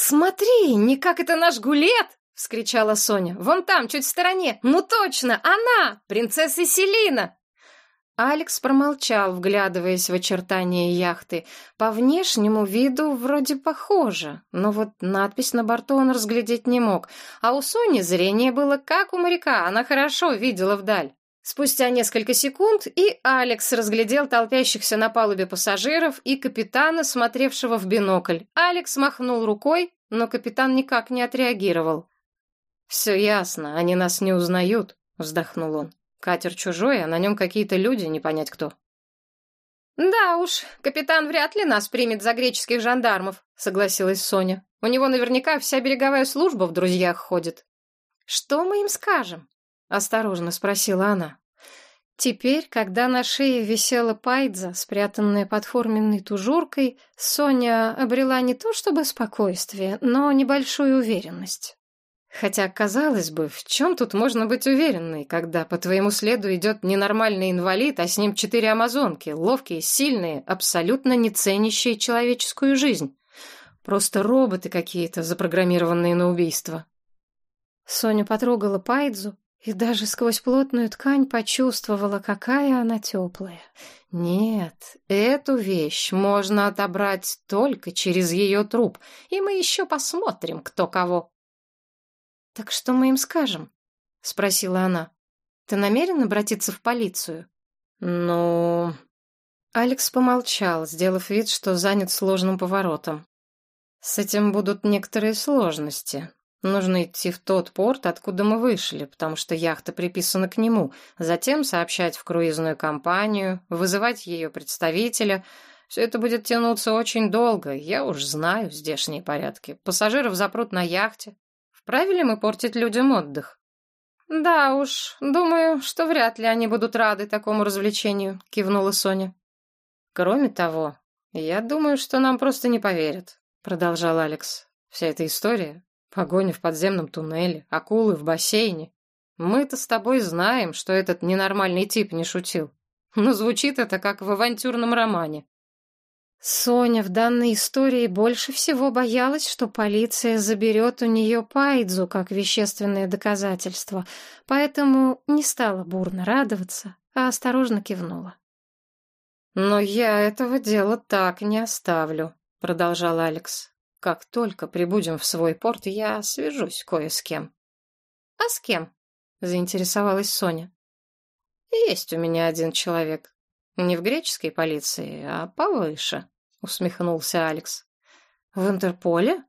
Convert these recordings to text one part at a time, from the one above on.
«Смотри, не как это наш гулет!» — вскричала Соня. «Вон там, чуть в стороне! Ну точно, она! Принцесса Селина!» Алекс промолчал, вглядываясь в очертания яхты. По внешнему виду вроде похоже, но вот надпись на борту он разглядеть не мог. А у Сони зрение было как у моряка, она хорошо видела вдаль. Спустя несколько секунд и Алекс разглядел толпящихся на палубе пассажиров и капитана, смотревшего в бинокль. Алекс махнул рукой, но капитан никак не отреагировал. «Все ясно, они нас не узнают», — вздохнул он. Катер чужой, а на нем какие-то люди, не понять кто. «Да уж, капитан вряд ли нас примет за греческих жандармов», — согласилась Соня. «У него наверняка вся береговая служба в друзьях ходит». «Что мы им скажем?» — осторожно спросила она. Теперь, когда на шее висела пайдза, спрятанная под форменной тужуркой, Соня обрела не то чтобы спокойствие, но небольшую уверенность. Хотя, казалось бы, в чем тут можно быть уверенной, когда по твоему следу идет ненормальный инвалид, а с ним четыре амазонки, ловкие, сильные, абсолютно не ценящие человеческую жизнь. Просто роботы какие-то, запрограммированные на убийство. Соня потрогала Пайдзу и даже сквозь плотную ткань почувствовала, какая она теплая. Нет, эту вещь можно отобрать только через ее труп, и мы еще посмотрим, кто кого. «Так что мы им скажем?» — спросила она. «Ты намерен обратиться в полицию?» «Ну...» Алекс помолчал, сделав вид, что занят сложным поворотом. «С этим будут некоторые сложности. Нужно идти в тот порт, откуда мы вышли, потому что яхта приписана к нему, затем сообщать в круизную компанию, вызывать ее представителя. Все это будет тянуться очень долго, я уж знаю здешние порядки. Пассажиров запрут на яхте, Правильно мы портить людям отдых? Да уж, думаю, что вряд ли они будут рады такому развлечению, кивнула Соня. Кроме того, я думаю, что нам просто не поверят, продолжал Алекс. Вся эта история, погоня в подземном туннеле, акулы в бассейне. Мы-то с тобой знаем, что этот ненормальный тип не шутил. Но звучит это как в авантюрном романе. Соня в данной истории больше всего боялась, что полиция заберет у нее Пайдзу как вещественное доказательство, поэтому не стала бурно радоваться, а осторожно кивнула. «Но я этого дела так не оставлю», — продолжал Алекс. «Как только прибудем в свой порт, я свяжусь кое с кем». «А с кем?» — заинтересовалась Соня. «Есть у меня один человек. Не в греческой полиции, а повыше, усмехнулся Алекс. В Интерполе?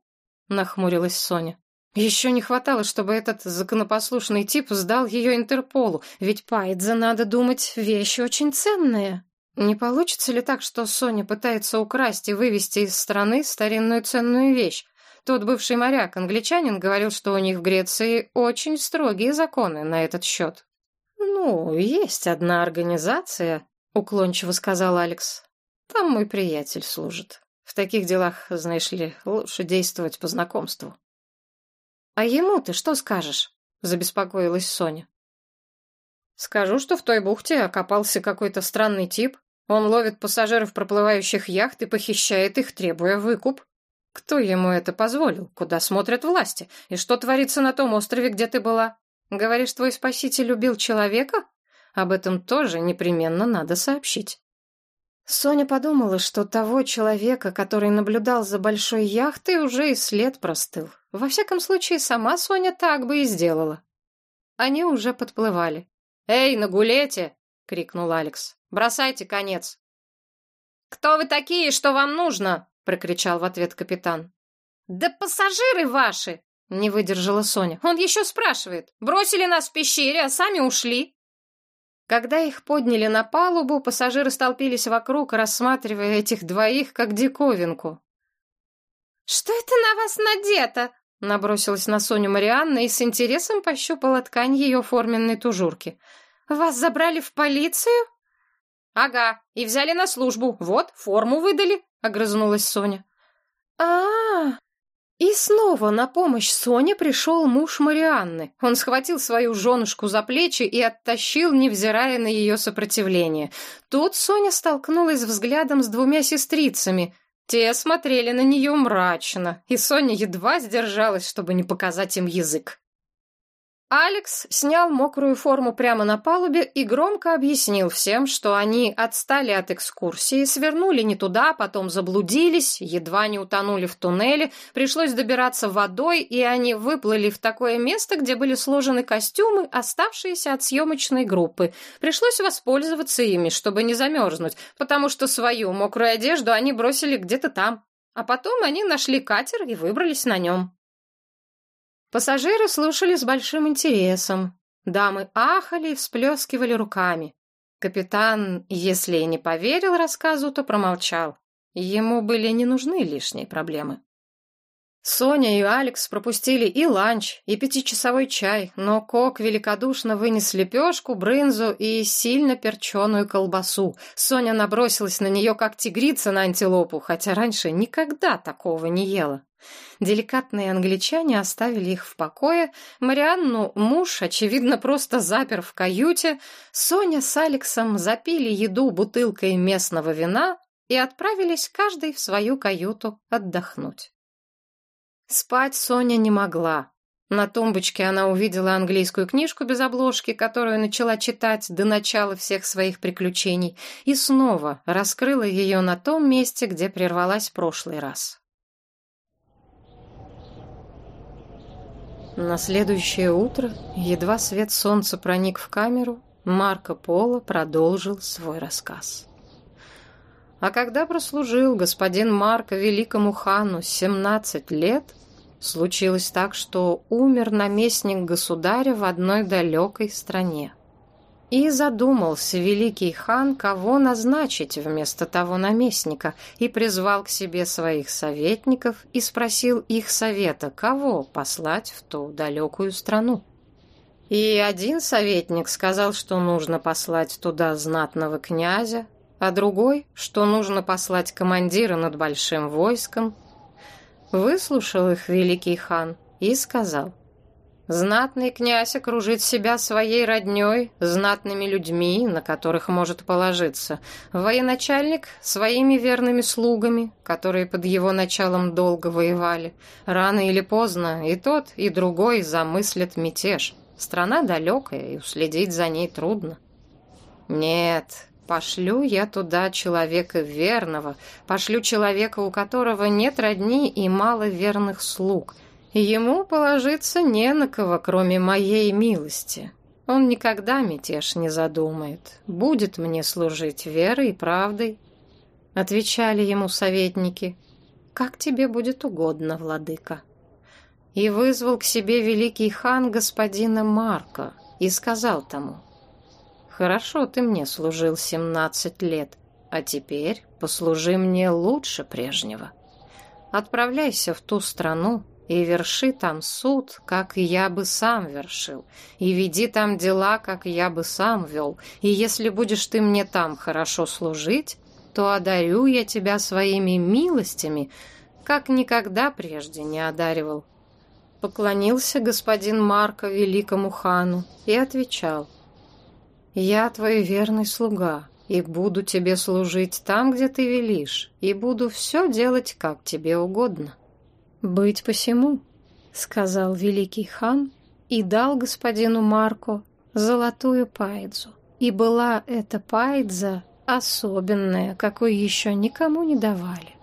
нахмурилась Соня. Еще не хватало, чтобы этот законопослушный тип сдал ее Интерполу, ведь Пайдзе, надо думать, вещь очень ценная. Не получится ли так, что Соня пытается украсть и вывести из страны старинную ценную вещь? Тот бывший моряк, англичанин, говорил, что у них в Греции очень строгие законы на этот счет. Ну, есть одна организация, — уклончиво сказал Алекс. «Там мой приятель служит. В таких делах, знаешь ли, лучше действовать по знакомству». «А ему ты что скажешь?» — забеспокоилась Соня. «Скажу, что в той бухте окопался какой-то странный тип. Он ловит пассажиров проплывающих яхт и похищает их, требуя выкуп. Кто ему это позволил? Куда смотрят власти? И что творится на том острове, где ты была? Говоришь, твой спаситель любил человека?» Об этом тоже непременно надо сообщить. Соня подумала, что того человека, который наблюдал за большой яхтой, уже и след простыл. Во всяком случае, сама Соня так бы и сделала. Они уже подплывали. «Эй, на гулете!» — крикнул Алекс. «Бросайте конец!» «Кто вы такие, что вам нужно?» — прокричал в ответ капитан. «Да пассажиры ваши!» — не выдержала Соня. «Он еще спрашивает. Бросили нас в пещере, а сами ушли». Когда их подняли на палубу, пассажиры столпились вокруг, рассматривая этих двоих как диковинку. «Что это на вас надето?» Набросилась на Соню Марианна и с интересом пощупала ткань ее форменной тужурки. «Вас забрали в полицию?» «Ага, и взяли на службу. Вот, форму выдали», — огрызнулась Соня. «А-а-а!» И снова на помощь Соне пришел муж Марианны. Он схватил свою женушку за плечи и оттащил, невзирая на ее сопротивление. Тут Соня столкнулась взглядом с двумя сестрицами. Те смотрели на нее мрачно, и Соня едва сдержалась, чтобы не показать им язык. Алекс снял мокрую форму прямо на палубе и громко объяснил всем, что они отстали от экскурсии, свернули не туда, потом заблудились, едва не утонули в туннеле, пришлось добираться водой, и они выплыли в такое место, где были сложены костюмы, оставшиеся от съемочной группы. Пришлось воспользоваться ими, чтобы не замерзнуть, потому что свою мокрую одежду они бросили где-то там. А потом они нашли катер и выбрались на нем. Пассажиры слушали с большим интересом. Дамы ахали и всплескивали руками. Капитан, если и не поверил рассказу, то промолчал. Ему были не нужны лишние проблемы. Соня и Алекс пропустили и ланч, и пятичасовой чай, но Кок великодушно вынес лепешку, брынзу и сильно перченую колбасу. Соня набросилась на нее, как тигрица на антилопу, хотя раньше никогда такого не ела. Деликатные англичане оставили их в покое. Марианну муж, очевидно, просто запер в каюте. Соня с Алексом запили еду бутылкой местного вина и отправились каждый в свою каюту отдохнуть. Спать Соня не могла. На тумбочке она увидела английскую книжку без обложки, которую начала читать до начала всех своих приключений, и снова раскрыла ее на том месте, где прервалась прошлый раз. На следующее утро, едва свет солнца проник в камеру, Марко Поло продолжил свой рассказ. А когда прослужил господин Марко великому хану 17 лет, случилось так, что умер наместник государя в одной далекой стране. И задумался великий хан, кого назначить вместо того наместника, и призвал к себе своих советников и спросил их совета, кого послать в ту далекую страну. И один советник сказал, что нужно послать туда знатного князя, а другой, что нужно послать командира над большим войском. Выслушал их великий хан и сказал, Знатный князь окружит себя своей роднёй, знатными людьми, на которых может положиться. Военачальник — своими верными слугами, которые под его началом долго воевали. Рано или поздно и тот, и другой замыслят мятеж. Страна далекая, и уследить за ней трудно. Нет, пошлю я туда человека верного, пошлю человека, у которого нет родни и мало верных слуг — Ему положиться не на кого, кроме моей милости. Он никогда мятеж не задумает. Будет мне служить верой и правдой. Отвечали ему советники. Как тебе будет угодно, владыка. И вызвал к себе великий хан господина Марка и сказал тому. Хорошо ты мне служил семнадцать лет, а теперь послужи мне лучше прежнего. Отправляйся в ту страну, и верши там суд, как я бы сам вершил, и веди там дела, как я бы сам вел, и если будешь ты мне там хорошо служить, то одарю я тебя своими милостями, как никогда прежде не одаривал. Поклонился господин Марко великому хану и отвечал, «Я твой верный слуга, и буду тебе служить там, где ты велишь, и буду все делать, как тебе угодно». «Быть посему», — сказал великий хан и дал господину Марко золотую пайдзу. И была эта пайдза особенная, какой еще никому не давали.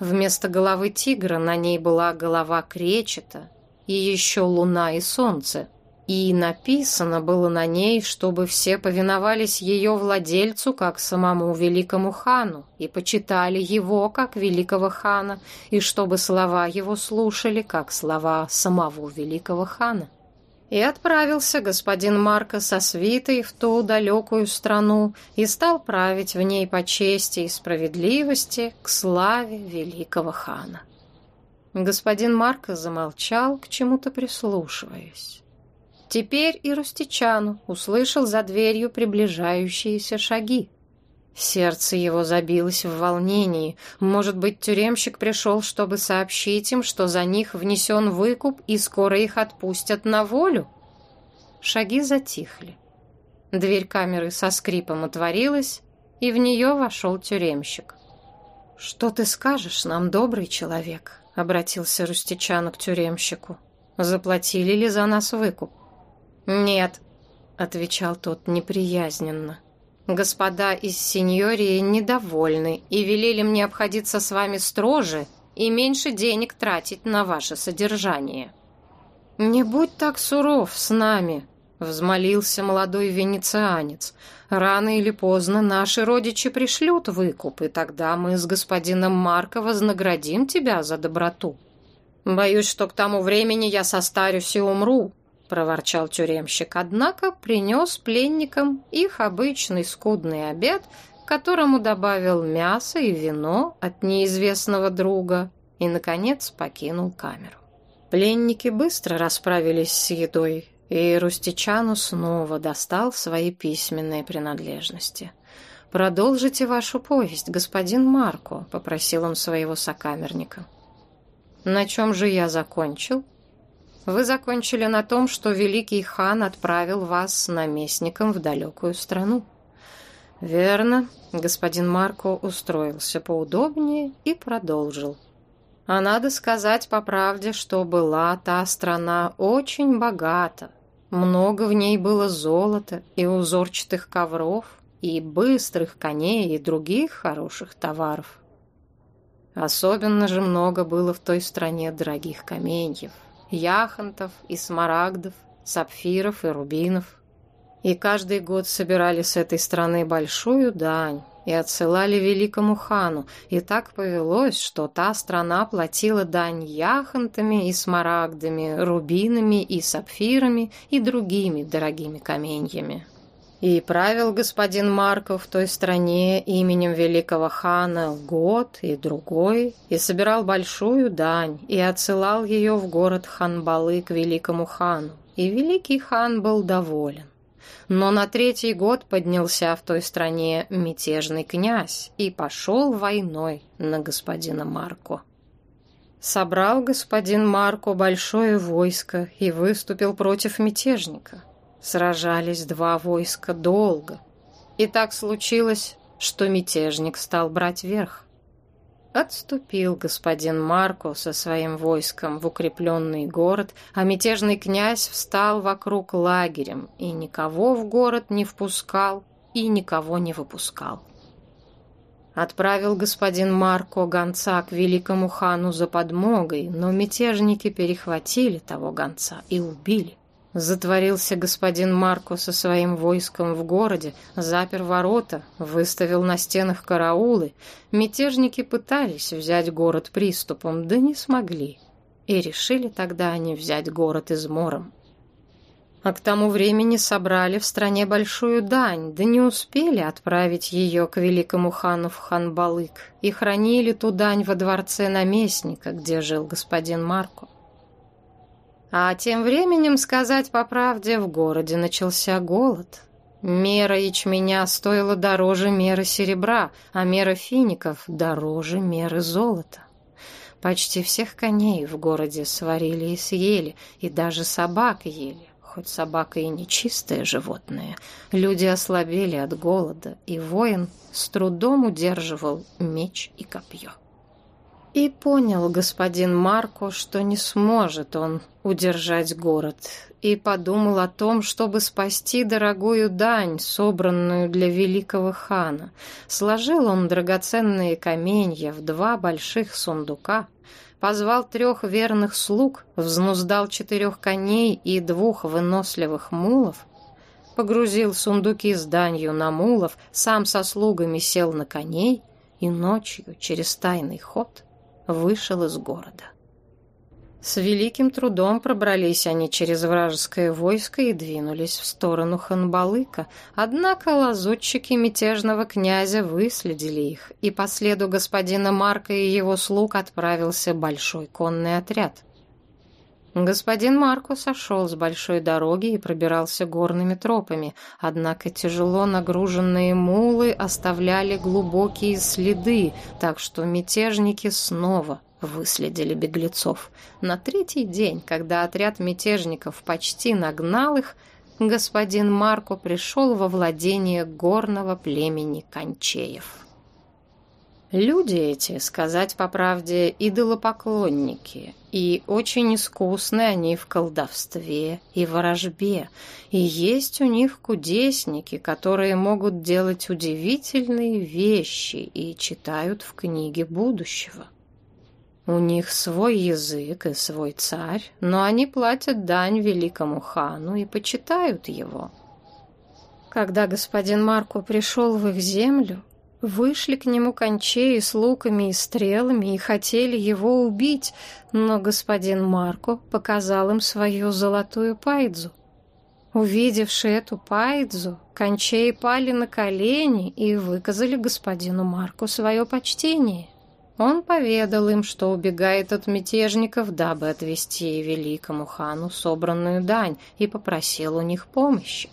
Вместо головы тигра на ней была голова кречета, и еще луна и солнце, и написано было на ней, чтобы все повиновались ее владельцу, как самому великому хану, и почитали его, как великого хана, и чтобы слова его слушали, как слова самого великого хана. И отправился господин Марко со свитой в ту далекую страну и стал править в ней по чести и справедливости к славе великого хана. Господин Марко замолчал, к чему-то прислушиваясь. Теперь и Рустичану услышал за дверью приближающиеся шаги. Сердце его забилось в волнении. Может быть, тюремщик пришел, чтобы сообщить им, что за них внесен выкуп и скоро их отпустят на волю? Шаги затихли. Дверь камеры со скрипом отворилась, и в нее вошел тюремщик. «Что ты скажешь нам, добрый человек?» — обратился Рустичану к тюремщику. «Заплатили ли за нас выкуп?» «Нет», — отвечал тот неприязненно. «Господа из сеньории недовольны и велели мне обходиться с вами строже и меньше денег тратить на ваше содержание». «Не будь так суров с нами», — взмолился молодой венецианец. «Рано или поздно наши родичи пришлют выкуп, и тогда мы с господином Марко вознаградим тебя за доброту». «Боюсь, что к тому времени я состарюсь и умру», — проворчал тюремщик, однако принес пленникам их обычный скудный обед, которому добавил мясо и вино от неизвестного друга, и, наконец, покинул камеру. Пленники быстро расправились с едой, и Рустичану снова достал свои письменные принадлежности. «Продолжите вашу повесть, господин Марко», — попросил он своего сокамерника. «На чем же я закончил?» «Вы закончили на том, что великий хан отправил вас наместником в далекую страну». «Верно», — господин Марко устроился поудобнее и продолжил. А надо сказать по правде, что была та страна очень богата. Много в ней было золота и узорчатых ковров, и быстрых коней, и других хороших товаров. Особенно же много было в той стране дорогих каменьев, яхонтов и смарагдов, сапфиров и рубинов. И каждый год собирали с этой страны большую дань, и отсылали великому хану, и так повелось, что та страна платила дань яхонтами и смарагдами, рубинами и сапфирами и другими дорогими каменьями. И правил господин Марков в той стране именем великого хана год и другой, и собирал большую дань, и отсылал ее в город Ханбалы к великому хану, и великий хан был доволен. Но на третий год поднялся в той стране мятежный князь и пошел войной на господина Марко. Собрал господин Марко большое войско и выступил против мятежника. Сражались два войска долго. И так случилось, что мятежник стал брать верх. Отступил господин Марко со своим войском в укрепленный город, а мятежный князь встал вокруг лагерем и никого в город не впускал и никого не выпускал. Отправил господин Марко гонца к великому хану за подмогой, но мятежники перехватили того гонца и убили. Затворился господин Марко со своим войском в городе, запер ворота, выставил на стенах караулы. Мятежники пытались взять город приступом, да не смогли. И решили тогда они взять город измором. А к тому времени собрали в стране большую дань, да не успели отправить ее к великому хану в Ханбалык и хранили ту дань во дворце наместника, где жил господин Марко. А тем временем, сказать по правде, в городе начался голод. Мера ячменя стоила дороже меры серебра, а мера фиников дороже меры золота. Почти всех коней в городе сварили и съели, и даже собак ели. Хоть собака и не чистое животное, люди ослабели от голода, и воин с трудом удерживал меч и копье. И понял господин Марко, что не сможет он удержать город, и подумал о том, чтобы спасти дорогую дань, собранную для великого хана. Сложил он драгоценные каменья в два больших сундука, позвал трех верных слуг, взнуздал четырех коней и двух выносливых мулов, погрузил сундуки с данью на мулов, сам со слугами сел на коней и ночью через тайный ход вышел из города. С великим трудом пробрались они через вражеское войско и двинулись в сторону Ханбалыка, однако лазутчики мятежного князя выследили их, и по следу господина Марка и его слуг отправился большой конный отряд. Господин Марко сошел с большой дороги и пробирался горными тропами, однако тяжело нагруженные мулы оставляли глубокие следы, так что мятежники снова выследили беглецов. На третий день, когда отряд мятежников почти нагнал их, господин Марко пришел во владение горного племени Кончеев. Люди эти, сказать по правде, идолопоклонники, и очень искусны они в колдовстве и ворожбе, и есть у них кудесники, которые могут делать удивительные вещи и читают в книге будущего. У них свой язык и свой царь, но они платят дань великому хану и почитают его. Когда господин Марко пришел в их землю, Вышли к нему кончеи с луками и стрелами и хотели его убить, но господин Марко показал им свою золотую пайдзу. Увидевши эту пайдзу, кончеи пали на колени и выказали господину Марку свое почтение. Он поведал им, что убегает от мятежников, дабы отвести великому хану собранную дань, и попросил у них помощи.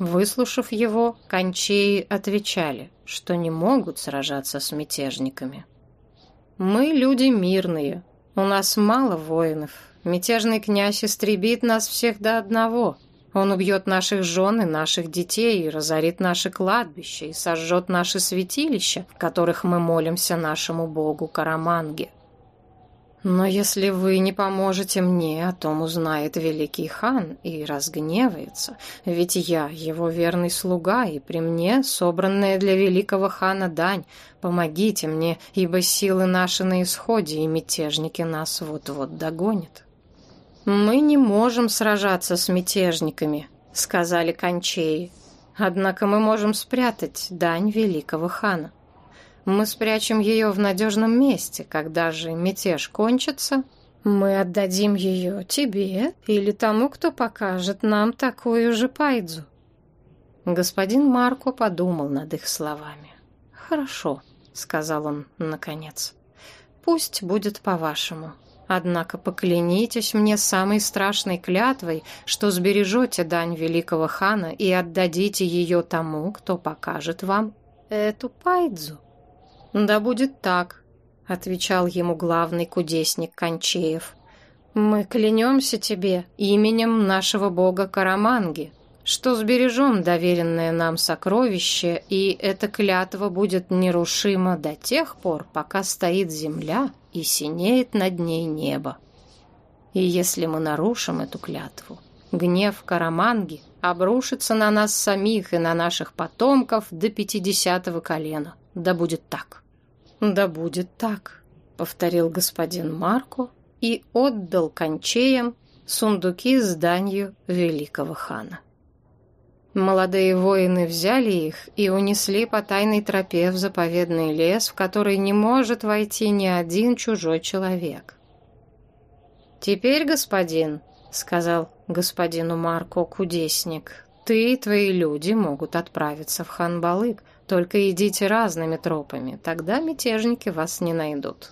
Выслушав его, кончеи отвечали, что не могут сражаться с мятежниками. «Мы люди мирные, у нас мало воинов. Мятежный князь истребит нас всех до одного. Он убьет наших жен и наших детей, и разорит наши кладбища, и сожжет наши святилища, в которых мы молимся нашему богу Караманге. Но если вы не поможете мне, о том узнает великий хан и разгневается, ведь я его верный слуга, и при мне собранная для великого хана дань. Помогите мне, ибо силы наши на исходе, и мятежники нас вот-вот догонят. Мы не можем сражаться с мятежниками, сказали кончеи. Однако мы можем спрятать дань великого хана. Мы спрячем ее в надежном месте. Когда же мятеж кончится, мы отдадим ее тебе или тому, кто покажет нам такую же пайдзу. Господин Марко подумал над их словами. «Хорошо», — сказал он наконец. «Пусть будет по-вашему. Однако поклянитесь мне самой страшной клятвой, что сбережете дань великого хана и отдадите ее тому, кто покажет вам эту пайдзу». «Да будет так», — отвечал ему главный кудесник Кончеев. «Мы клянемся тебе именем нашего бога Караманги, что сбережем доверенное нам сокровище, и эта клятва будет нерушима до тех пор, пока стоит земля и синеет над ней небо. И если мы нарушим эту клятву, гнев Караманги обрушится на нас самих и на наших потомков до пятидесятого колена. Да будет так. Да будет так, повторил господин Марко и отдал кончеям сундуки с данью великого хана. Молодые воины взяли их и унесли по тайной тропе в заповедный лес, в который не может войти ни один чужой человек. «Теперь, господин», — сказал господину Марко кудесник, — «ты и твои люди могут отправиться в Ханбалык, только идите разными тропами, тогда мятежники вас не найдут.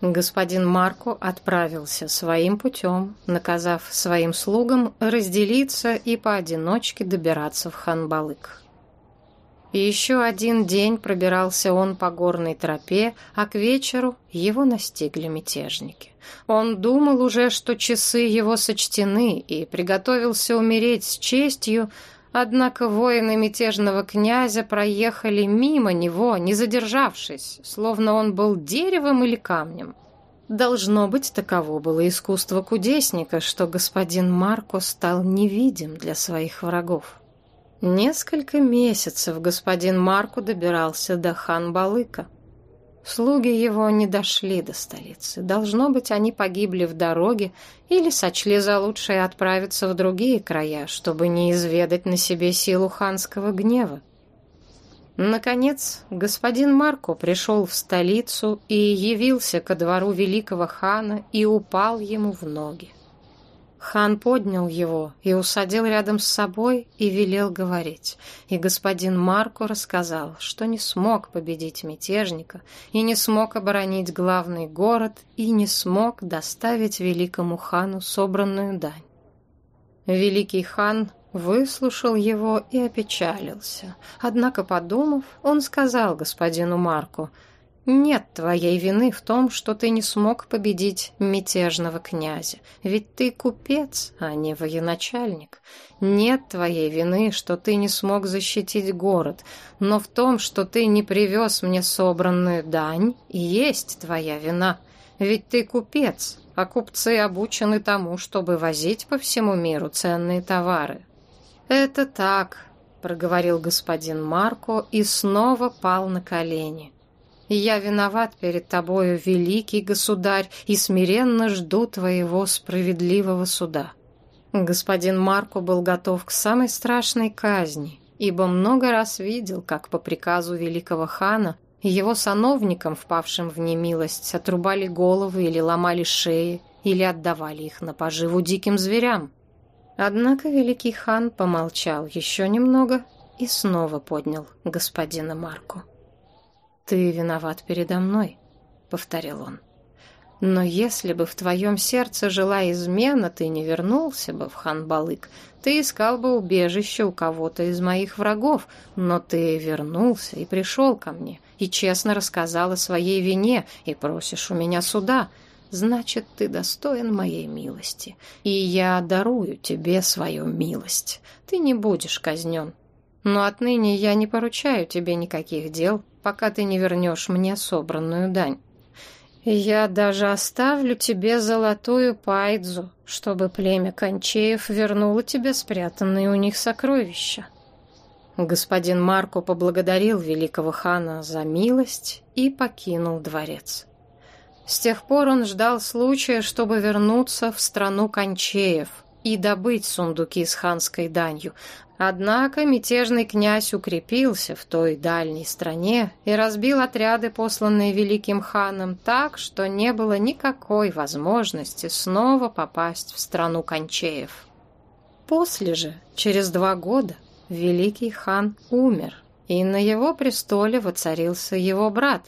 Господин Марко отправился своим путем, наказав своим слугам разделиться и поодиночке добираться в Ханбалык. Еще один день пробирался он по горной тропе, а к вечеру его настигли мятежники. Он думал уже, что часы его сочтены, и приготовился умереть с честью, Однако воины мятежного князя проехали мимо него, не задержавшись, словно он был деревом или камнем. Должно быть, таково было искусство кудесника, что господин Марко стал невидим для своих врагов. Несколько месяцев господин Марко добирался до хан-балыка. Слуги его не дошли до столицы. Должно быть, они погибли в дороге или сочли за лучшее отправиться в другие края, чтобы не изведать на себе силу ханского гнева. Наконец, господин Марко пришел в столицу и явился ко двору великого хана и упал ему в ноги. Хан поднял его и усадил рядом с собой и велел говорить. И господин Марко рассказал, что не смог победить мятежника и не смог оборонить главный город и не смог доставить великому хану собранную дань. Великий хан выслушал его и опечалился. Однако, подумав, он сказал господину Марку, Нет твоей вины в том, что ты не смог победить мятежного князя. Ведь ты купец, а не военачальник. Нет твоей вины, что ты не смог защитить город. Но в том, что ты не привез мне собранную дань, и есть твоя вина. Ведь ты купец, а купцы обучены тому, чтобы возить по всему миру ценные товары. Это так, проговорил господин Марко и снова пал на колени. Я виноват перед тобою, великий государь, и смиренно жду твоего справедливого суда. Господин Марко был готов к самой страшной казни, ибо много раз видел, как по приказу великого хана его сановникам, впавшим в немилость, отрубали головы или ломали шеи, или отдавали их на поживу диким зверям. Однако великий хан помолчал еще немного и снова поднял господина Марку. «Ты виноват передо мной», — повторил он. «Но если бы в твоем сердце жила измена, ты не вернулся бы в Ханбалык. Ты искал бы убежище у кого-то из моих врагов, но ты вернулся и пришел ко мне, и честно рассказал о своей вине, и просишь у меня суда. Значит, ты достоин моей милости, и я дарую тебе свою милость. Ты не будешь казнен, но отныне я не поручаю тебе никаких дел, пока ты не вернешь мне собранную дань. Я даже оставлю тебе золотую пайдзу, чтобы племя Кончеев вернуло тебе спрятанные у них сокровища. Господин Марко поблагодарил великого хана за милость и покинул дворец. С тех пор он ждал случая, чтобы вернуться в страну Кончеев и добыть сундуки с ханской данью, Однако мятежный князь укрепился в той дальней стране и разбил отряды, посланные великим ханом, так, что не было никакой возможности снова попасть в страну кончеев. После же, через два года, великий хан умер, и на его престоле воцарился его брат.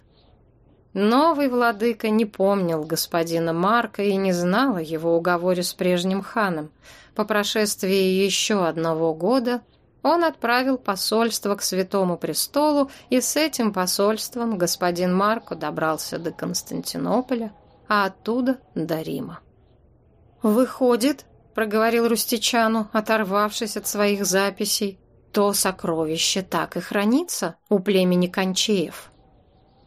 Новый владыка не помнил господина Марка и не знал о его уговоре с прежним ханом – по прошествии еще одного года он отправил посольство к Святому Престолу, и с этим посольством господин Марко добрался до Константинополя, а оттуда до Рима. «Выходит», — проговорил Рустичану, оторвавшись от своих записей, «то сокровище так и хранится у племени Кончеев».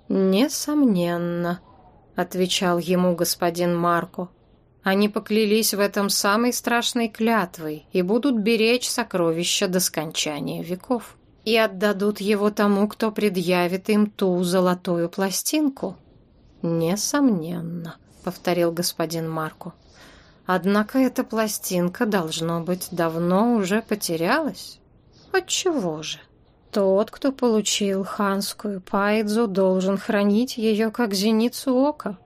«Несомненно», — отвечал ему господин Марко. Они поклялись в этом самой страшной клятвой и будут беречь сокровища до скончания веков. И отдадут его тому, кто предъявит им ту золотую пластинку. Несомненно, повторил господин Марко. Однако эта пластинка, должно быть, давно уже потерялась. Отчего же? Тот, кто получил ханскую пайдзу, должен хранить ее как зеницу ока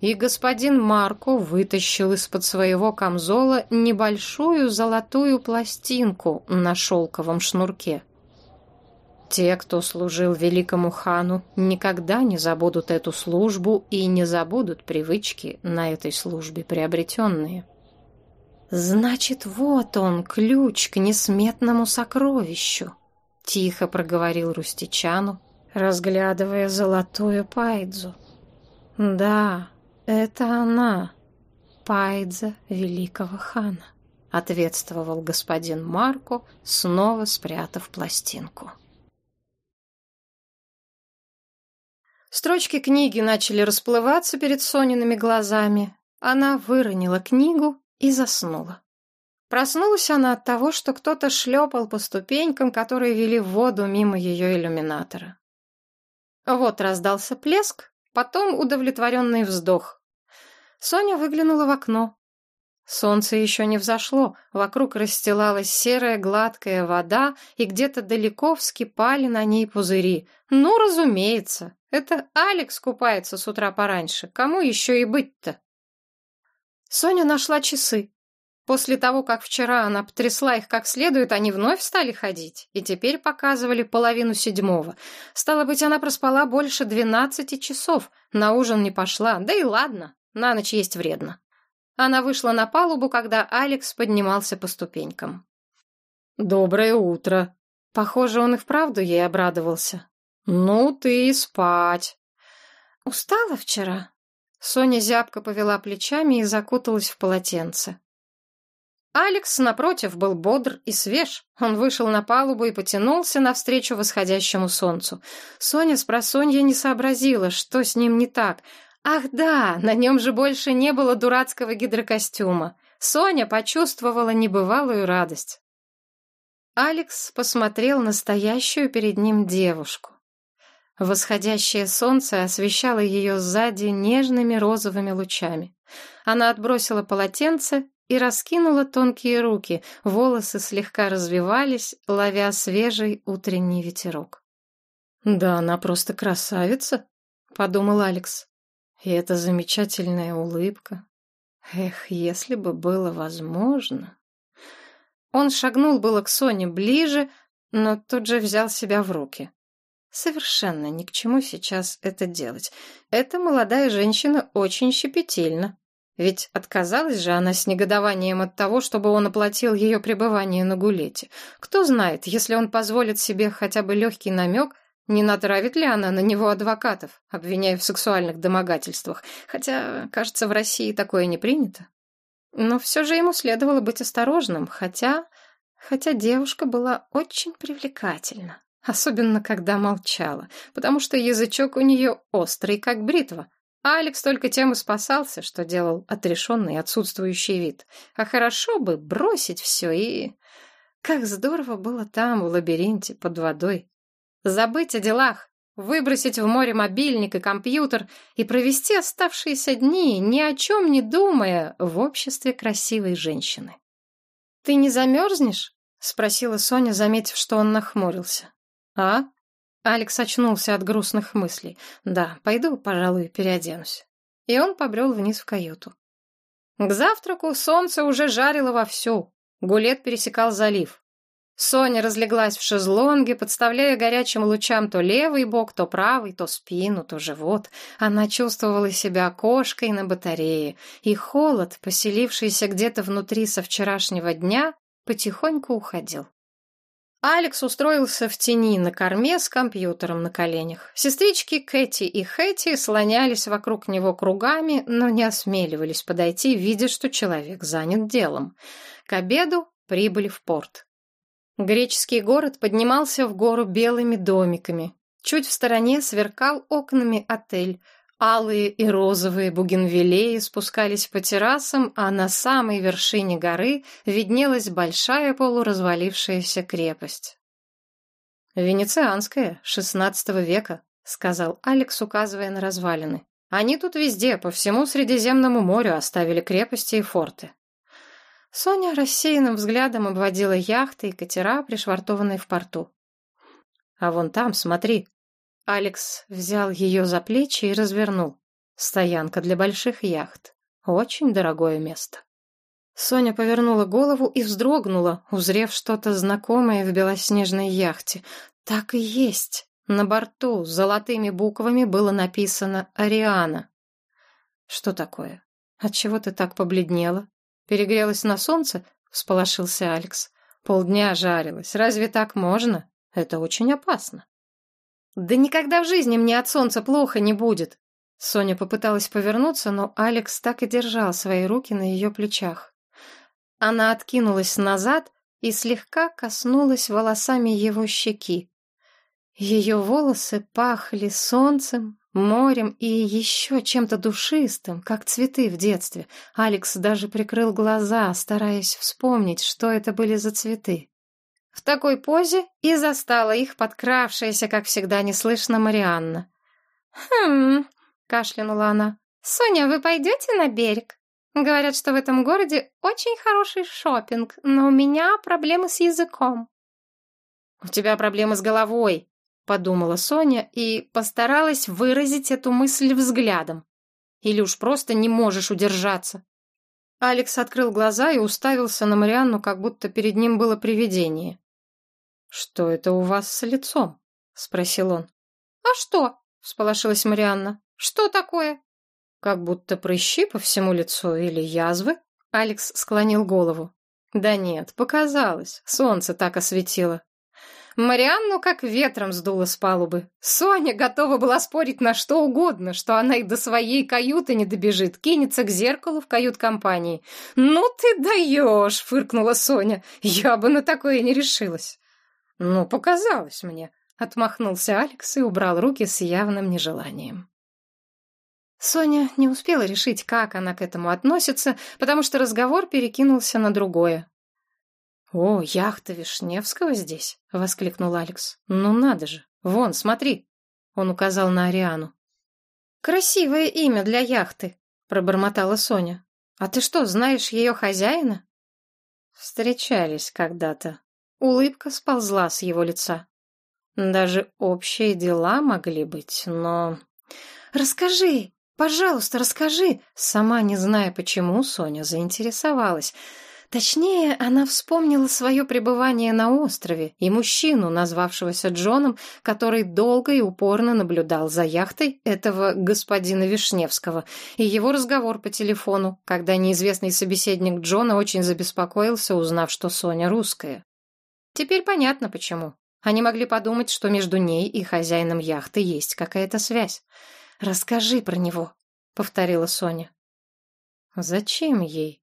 и господин Марко вытащил из-под своего камзола небольшую золотую пластинку на шелковом шнурке. Те, кто служил великому хану, никогда не забудут эту службу и не забудут привычки на этой службе приобретенные. «Значит, вот он, ключ к несметному сокровищу», — тихо проговорил Рустичану, разглядывая золотую пайдзу. «Да, «Это она, Пайдза великого хана», — ответствовал господин Марко, снова спрятав пластинку. Строчки книги начали расплываться перед Сониными глазами. Она выронила книгу и заснула. Проснулась она от того, что кто-то шлепал по ступенькам, которые вели в воду мимо ее иллюминатора. Вот раздался плеск, потом удовлетворенный вздох. Соня выглянула в окно. Солнце еще не взошло, вокруг расстилалась серая гладкая вода, и где-то далеко вскипали на ней пузыри. Ну, разумеется, это Алекс купается с утра пораньше, кому еще и быть-то? Соня нашла часы. После того, как вчера она потрясла их как следует, они вновь стали ходить, и теперь показывали половину седьмого. Стало быть, она проспала больше двенадцати часов, на ужин не пошла, да и ладно. На ночь есть вредно. Она вышла на палубу, когда Алекс поднимался по ступенькам. «Доброе утро!» Похоже, он и вправду ей обрадовался. «Ну ты и спать!» устала вчера?» Соня зябко повела плечами и закуталась в полотенце. Алекс, напротив, был бодр и свеж. Он вышел на палубу и потянулся навстречу восходящему солнцу. Соня с просонья не сообразила, что с ним не так. Ах да, на нем же больше не было дурацкого гидрокостюма. Соня почувствовала небывалую радость. Алекс посмотрел на стоящую перед ним девушку. Восходящее солнце освещало ее сзади нежными розовыми лучами. Она отбросила полотенце и раскинула тонкие руки, волосы слегка развивались, ловя свежий утренний ветерок. «Да она просто красавица», — подумал Алекс. «И эта замечательная улыбка. Эх, если бы было возможно...» Он шагнул было к Соне ближе, но тут же взял себя в руки. Совершенно ни к чему сейчас это делать. Эта молодая женщина очень щепетильна. Ведь отказалась же она с негодованием от того, чтобы он оплатил ее пребывание на гулете. Кто знает, если он позволит себе хотя бы легкий намек, не натравит ли она на него адвокатов, обвиняя в сексуальных домогательствах. Хотя, кажется, в России такое не принято. Но все же ему следовало быть осторожным, хотя... Хотя девушка была очень привлекательна. Особенно, когда молчала, потому что язычок у нее острый, как бритва. А Алекс только тем и спасался, что делал отрешенный отсутствующий вид. А хорошо бы бросить все и... Как здорово было там, в лабиринте, под водой. Забыть о делах, выбросить в море мобильник и компьютер и провести оставшиеся дни, ни о чем не думая, в обществе красивой женщины. «Ты не замерзнешь?» — спросила Соня, заметив, что он нахмурился. «А?» Алекс очнулся от грустных мыслей. «Да, пойду, пожалуй, переоденусь». И он побрел вниз в каюту. К завтраку солнце уже жарило вовсю. Гулет пересекал залив. Соня разлеглась в шезлонге, подставляя горячим лучам то левый бок, то правый, то спину, то живот. Она чувствовала себя кошкой на батарее, и холод, поселившийся где-то внутри со вчерашнего дня, потихоньку уходил. Алекс устроился в тени на корме с компьютером на коленях. Сестрички Кэти и Хэти слонялись вокруг него кругами, но не осмеливались подойти, видя, что человек занят делом. К обеду прибыли в порт. Греческий город поднимался в гору белыми домиками. Чуть в стороне сверкал окнами отель. Алые и розовые бугенвиллеи спускались по террасам, а на самой вершине горы виднелась большая полуразвалившаяся крепость. «Венецианская, XVI века», — сказал Алекс, указывая на развалины. «Они тут везде, по всему Средиземному морю оставили крепости и форты. Соня рассеянным взглядом обводила яхты и катера, пришвартованные в порту. «А вон там, смотри!» Алекс взял ее за плечи и развернул. Стоянка для больших яхт. Очень дорогое место. Соня повернула голову и вздрогнула, узрев что-то знакомое в белоснежной яхте. Так и есть. На борту золотыми буквами было написано «Ариана». «Что такое? Отчего ты так побледнела?» Перегрелась на солнце? Всполошился Алекс. Полдня жарилась. Разве так можно? Это очень опасно. Да никогда в жизни мне от солнца плохо не будет. Соня попыталась повернуться, но Алекс так и держал свои руки на ее плечах. Она откинулась назад и слегка коснулась волосами его щеки. Ее волосы пахли солнцем, морем и еще чем-то душистым, как цветы в детстве. Алекс даже прикрыл глаза, стараясь вспомнить, что это были за цветы. В такой позе и застала их подкравшаяся, как всегда, неслышно Марианна. «Хм...» — кашлянула она. «Соня, вы пойдете на берег? Говорят, что в этом городе очень хороший шопинг, но у меня проблемы с языком». «У тебя проблемы с головой», подумала Соня и постаралась выразить эту мысль взглядом. Или уж просто не можешь удержаться. Алекс открыл глаза и уставился на Марианну, как будто перед ним было привидение. «Что это у вас с лицом?» — спросил он. «А что?» — всполошилась Марианна. «Что такое?» «Как будто прыщи по всему лицу или язвы?» Алекс склонил голову. «Да нет, показалось. Солнце так осветило. Марианну как ветром сдуло с палубы. Соня готова была спорить на что угодно, что она и до своей каюты не добежит, кинется к зеркалу в кают-компании. «Ну ты даешь!» — фыркнула Соня. «Я бы на такое не решилась». «Ну, показалось мне», — отмахнулся Алекс и убрал руки с явным нежеланием. Соня не успела решить, как она к этому относится, потому что разговор перекинулся на другое. «О, яхта Вишневского здесь!» — воскликнул Алекс. «Ну надо же! Вон, смотри!» Он указал на Ариану. «Красивое имя для яхты!» — пробормотала Соня. «А ты что, знаешь ее хозяина?» Встречались когда-то. Улыбка сползла с его лица. Даже общие дела могли быть, но... «Расскажи! Пожалуйста, расскажи!» Сама не зная почему, Соня заинтересовалась. Точнее, она вспомнила свое пребывание на острове и мужчину, назвавшегося Джоном, который долго и упорно наблюдал за яхтой этого господина Вишневского, и его разговор по телефону, когда неизвестный собеседник Джона очень забеспокоился, узнав, что Соня русская. Теперь понятно, почему. Они могли подумать, что между ней и хозяином яхты есть какая-то связь. «Расскажи про него», — повторила Соня. «Зачем ей?»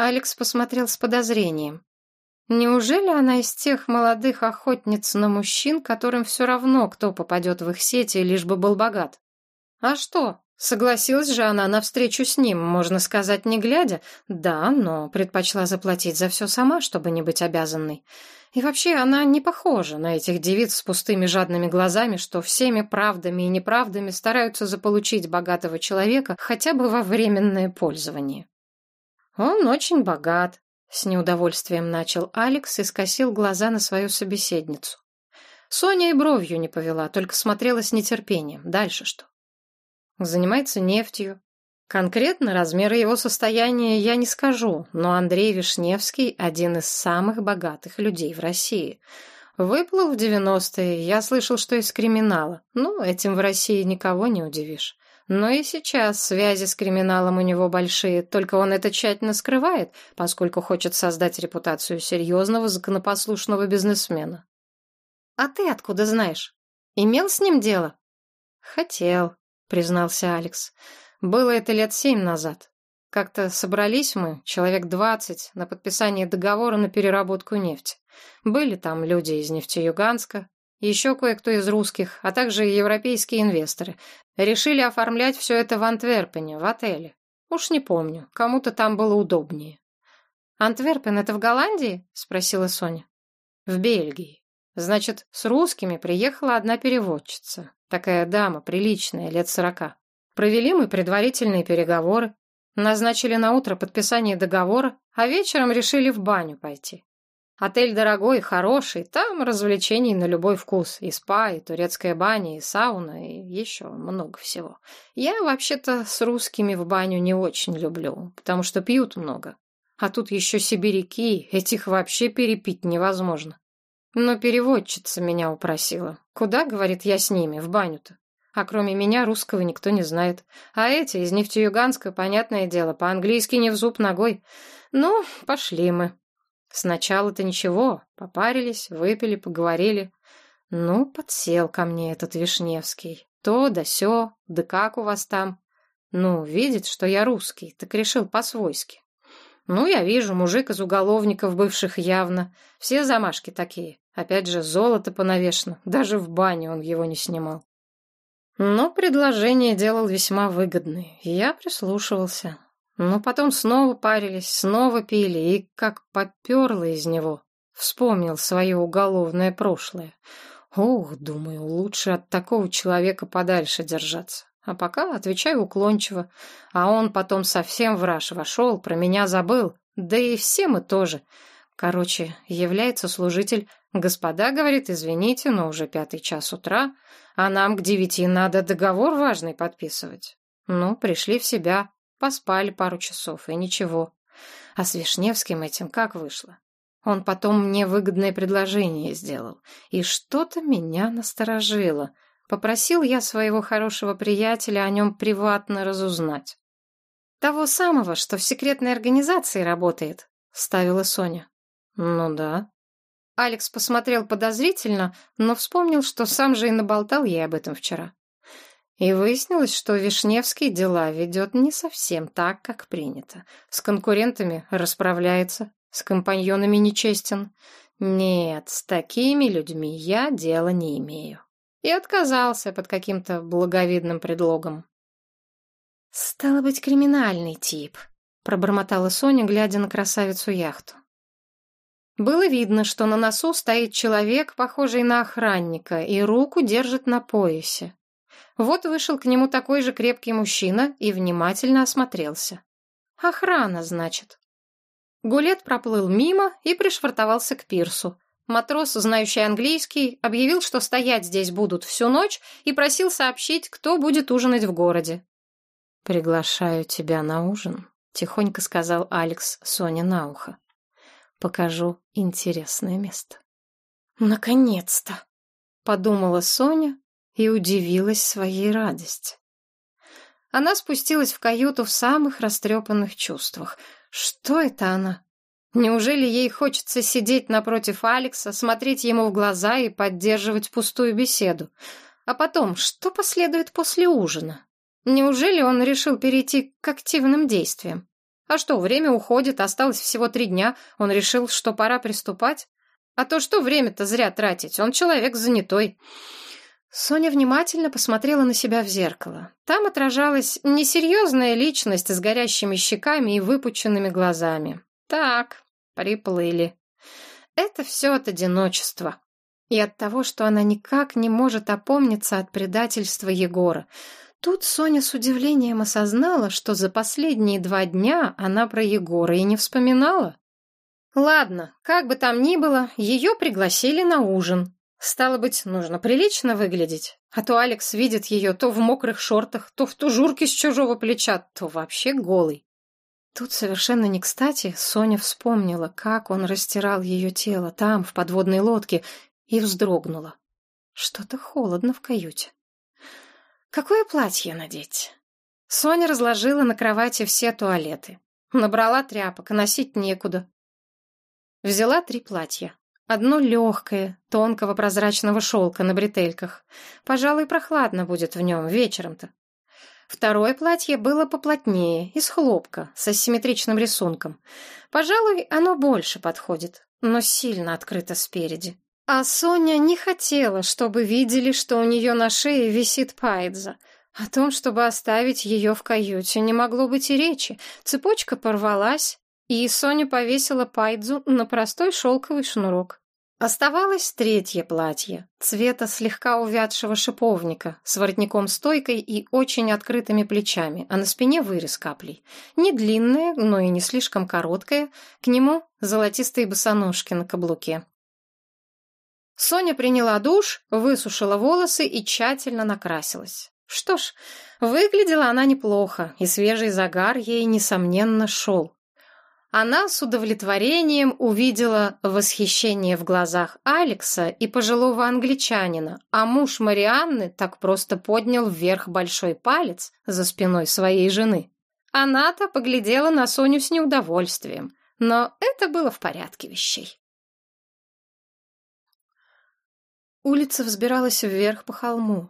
Алекс посмотрел с подозрением. Неужели она из тех молодых охотниц на мужчин, которым все равно, кто попадет в их сети, лишь бы был богат? А что? Согласилась же она на встречу с ним, можно сказать, не глядя. Да, но предпочла заплатить за все сама, чтобы не быть обязанной. И вообще она не похожа на этих девиц с пустыми жадными глазами, что всеми правдами и неправдами стараются заполучить богатого человека хотя бы во временное пользование. «Он очень богат», — с неудовольствием начал Алекс и скосил глаза на свою собеседницу. Соня и бровью не повела, только смотрела с нетерпением. Дальше что? Занимается нефтью. Конкретно размеры его состояния я не скажу, но Андрей Вишневский – один из самых богатых людей в России. Выплыл в девяностые, я слышал, что из криминала. Ну, этим в России никого не удивишь. Но и сейчас связи с криминалом у него большие, только он это тщательно скрывает, поскольку хочет создать репутацию серьезного, законопослушного бизнесмена. «А ты откуда знаешь? Имел с ним дело?» «Хотел», — признался Алекс. «Было это лет семь назад. Как-то собрались мы, человек двадцать, на подписание договора на переработку нефти. Были там люди из нефтеюганска, еще кое-кто из русских, а также европейские инвесторы. Решили оформлять все это в Антверпене, в отеле. Уж не помню, кому-то там было удобнее. «Антверпен — это в Голландии?» — спросила Соня. «В Бельгии. Значит, с русскими приехала одна переводчица. Такая дама, приличная, лет сорока. Провели мы предварительные переговоры, назначили на утро подписание договора, а вечером решили в баню пойти. Отель дорогой, хороший, там развлечений на любой вкус. И спа, и турецкая баня, и сауна, и еще много всего. Я вообще-то с русскими в баню не очень люблю, потому что пьют много. А тут еще сибиряки, этих вообще перепить невозможно. Но переводчица меня упросила. Куда, говорит, я с ними, в баню-то? А кроме меня русского никто не знает. А эти из нефтеюганска, понятное дело, по-английски не в зуб ногой. Ну, пошли мы. Сначала-то ничего, попарились, выпили, поговорили. Ну, подсел ко мне этот Вишневский. То да сё, да как у вас там? Ну, видит, что я русский, так решил по-свойски. Ну, я вижу, мужик из уголовников бывших явно. Все замашки такие. Опять же, золото понавешено. Даже в бане он его не снимал. Но предложение делал весьма выгодное, я прислушивался. Но потом снова парились, снова пили, и как поперло из него. Вспомнил свое уголовное прошлое. Ох, думаю, лучше от такого человека подальше держаться. А пока отвечаю уклончиво. А он потом совсем в раж вошел, про меня забыл. Да и все мы тоже. Короче, является служитель. Господа, говорит, извините, но уже пятый час утра, а нам к девяти надо договор важный подписывать. Ну, пришли в себя, Поспали пару часов, и ничего. А с Вишневским этим как вышло? Он потом мне выгодное предложение сделал, и что-то меня насторожило. Попросил я своего хорошего приятеля о нем приватно разузнать. «Того самого, что в секретной организации работает», — ставила Соня. «Ну да». Алекс посмотрел подозрительно, но вспомнил, что сам же и наболтал ей об этом вчера. И выяснилось, что Вишневский дела ведет не совсем так, как принято. С конкурентами расправляется, с компаньонами нечестен. Нет, с такими людьми я дела не имею. И отказался под каким-то благовидным предлогом. «Стало быть, криминальный тип», — пробормотала Соня, глядя на красавицу яхту. Было видно, что на носу стоит человек, похожий на охранника, и руку держит на поясе. Вот вышел к нему такой же крепкий мужчина и внимательно осмотрелся. Охрана, значит. Гулет проплыл мимо и пришвартовался к пирсу. Матрос, знающий английский, объявил, что стоять здесь будут всю ночь и просил сообщить, кто будет ужинать в городе. «Приглашаю тебя на ужин», — тихонько сказал Алекс Соне на ухо. «Покажу интересное место». «Наконец-то!» — подумала Соня и удивилась своей радости. Она спустилась в каюту в самых растрепанных чувствах. Что это она? Неужели ей хочется сидеть напротив Алекса, смотреть ему в глаза и поддерживать пустую беседу? А потом, что последует после ужина? Неужели он решил перейти к активным действиям? А что, время уходит, осталось всего три дня, он решил, что пора приступать? А то что время-то зря тратить, он человек занятой. Соня внимательно посмотрела на себя в зеркало. Там отражалась несерьезная личность с горящими щеками и выпученными глазами. Так, приплыли. Это все от одиночества. И от того, что она никак не может опомниться от предательства Егора. Тут Соня с удивлением осознала, что за последние два дня она про Егора и не вспоминала. Ладно, как бы там ни было, ее пригласили на ужин. Стало быть, нужно прилично выглядеть. А то Алекс видит ее то в мокрых шортах, то в тужурке с чужого плеча, то вообще голый. Тут совершенно не кстати Соня вспомнила, как он растирал ее тело там, в подводной лодке, и вздрогнула. Что-то холодно в каюте. Какое платье надеть? Соня разложила на кровати все туалеты. Набрала тряпок, носить некуда. Взяла три платья. Одно легкое, тонкого прозрачного шелка на бретельках. Пожалуй, прохладно будет в нем вечером-то. Второе платье было поплотнее, из хлопка, с асимметричным рисунком. Пожалуй, оно больше подходит, но сильно открыто спереди. А Соня не хотела, чтобы видели, что у нее на шее висит пайдза. О том, чтобы оставить ее в каюте, не могло быть и речи. Цепочка порвалась, и Соня повесила пайдзу на простой шелковый шнурок. Оставалось третье платье, цвета слегка увядшего шиповника, с воротником-стойкой и очень открытыми плечами, а на спине вырез каплей. Не длинное, но и не слишком короткое, к нему золотистые босоножки на каблуке. Соня приняла душ, высушила волосы и тщательно накрасилась. Что ж, выглядела она неплохо, и свежий загар ей, несомненно, шел она с удовлетворением увидела восхищение в глазах Алекса и пожилого англичанина, а муж Марианны так просто поднял вверх большой палец за спиной своей жены. Она-то поглядела на Соню с неудовольствием, но это было в порядке вещей. Улица взбиралась вверх по холму.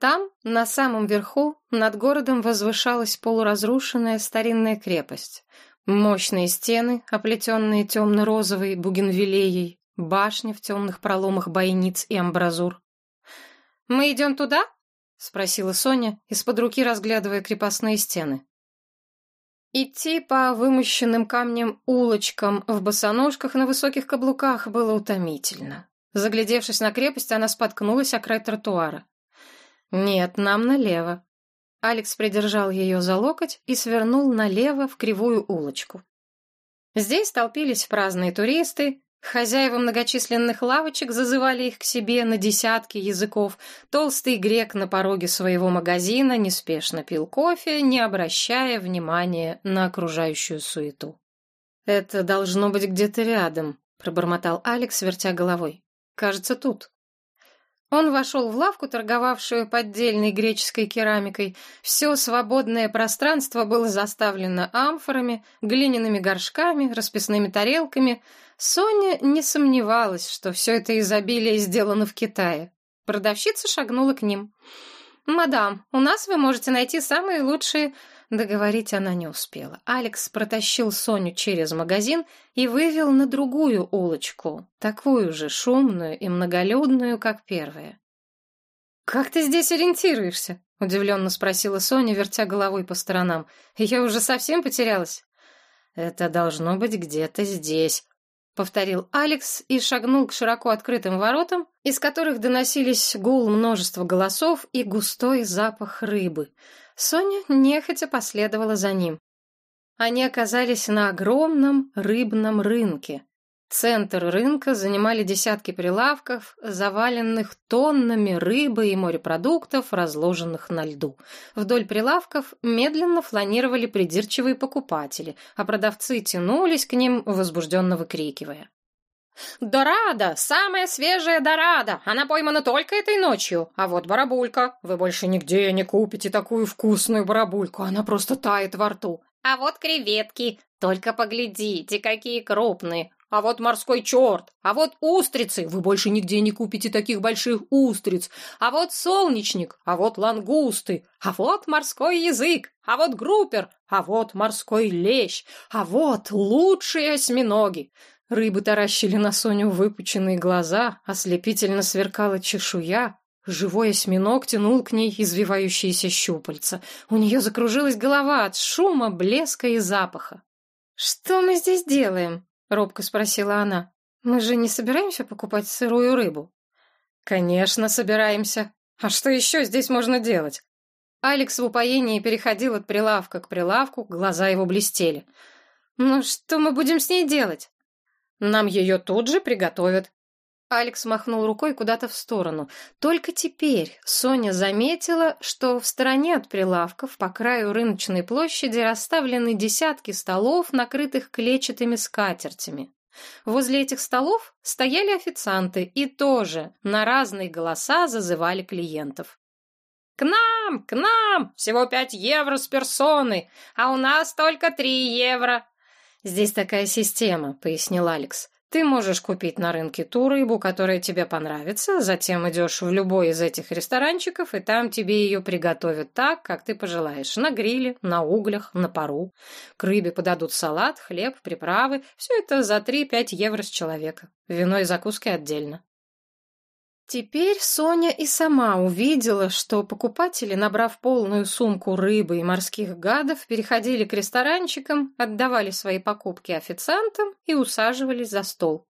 Там, на самом верху, над городом возвышалась полуразрушенная старинная крепость — Мощные стены, оплетенные темно-розовой бугенвилеей, башня в темных проломах бойниц и амбразур. «Мы идем туда?» — спросила Соня, из-под руки разглядывая крепостные стены. Идти по вымощенным камнем улочкам в босоножках на высоких каблуках было утомительно. Заглядевшись на крепость, она споткнулась о край тротуара. «Нет, нам налево», Алекс придержал ее за локоть и свернул налево в кривую улочку. Здесь толпились праздные туристы, хозяева многочисленных лавочек зазывали их к себе на десятки языков, толстый грек на пороге своего магазина неспешно пил кофе, не обращая внимания на окружающую суету. «Это должно быть где-то рядом», — пробормотал Алекс, вертя головой. «Кажется, тут». Он вошел в лавку, торговавшую поддельной греческой керамикой. Все свободное пространство было заставлено амфорами, глиняными горшками, расписными тарелками. Соня не сомневалась, что все это изобилие сделано в Китае. Продавщица шагнула к ним. «Мадам, у нас вы можете найти самые лучшие...» Договорить она не успела. Алекс протащил Соню через магазин и вывел на другую улочку, такую же шумную и многолюдную, как первая. «Как ты здесь ориентируешься?» — удивленно спросила Соня, вертя головой по сторонам. «Я уже совсем потерялась». «Это должно быть где-то здесь», — повторил Алекс и шагнул к широко открытым воротам, из которых доносились гул множества голосов и густой запах рыбы — Соня нехотя последовала за ним. Они оказались на огромном рыбном рынке. Центр рынка занимали десятки прилавков, заваленных тоннами рыбы и морепродуктов, разложенных на льду. Вдоль прилавков медленно фланировали придирчивые покупатели, а продавцы тянулись к ним, возбужденно выкрикивая. «Дорадо! Самая свежая дорадо! Она поймана только этой ночью. А вот барабулька. Вы больше нигде не купите такую вкусную барабульку. Она просто тает во рту. А вот креветки. Только поглядите, какие крупные. А вот морской черт. А вот устрицы. Вы больше нигде не купите таких больших устриц. А вот солнечник. А вот лангусты. А вот морской язык. А вот группер. А вот морской лещ. А вот лучшие осьминоги. Рыбы таращили на Соню выпученные глаза, ослепительно сверкала чешуя, живой осьминог тянул к ней извивающиеся щупальца. У нее закружилась голова от шума, блеска и запаха. «Что мы здесь делаем?» — робко спросила она. «Мы же не собираемся покупать сырую рыбу?» «Конечно, собираемся. А что еще здесь можно делать?» Алекс в упоении переходил от прилавка к прилавку, глаза его блестели. «Ну что мы будем с ней делать?» Нам ее тут же приготовят. Алекс махнул рукой куда-то в сторону. Только теперь Соня заметила, что в стороне от прилавков по краю рыночной площади расставлены десятки столов, накрытых клетчатыми скатертями. Возле этих столов стояли официанты и тоже на разные голоса зазывали клиентов. «К нам! К нам! Всего пять евро с персоны, а у нас только три евро!» «Здесь такая система», — пояснил Алекс. «Ты можешь купить на рынке ту рыбу, которая тебе понравится, затем идешь в любой из этих ресторанчиков, и там тебе ее приготовят так, как ты пожелаешь. На гриле, на углях, на пару. К рыбе подадут салат, хлеб, приправы. Все это за 3-5 евро с человека. Вино и закуски отдельно». Теперь Соня и сама увидела, что покупатели, набрав полную сумку рыбы и морских гадов, переходили к ресторанчикам, отдавали свои покупки официантам и усаживались за стол.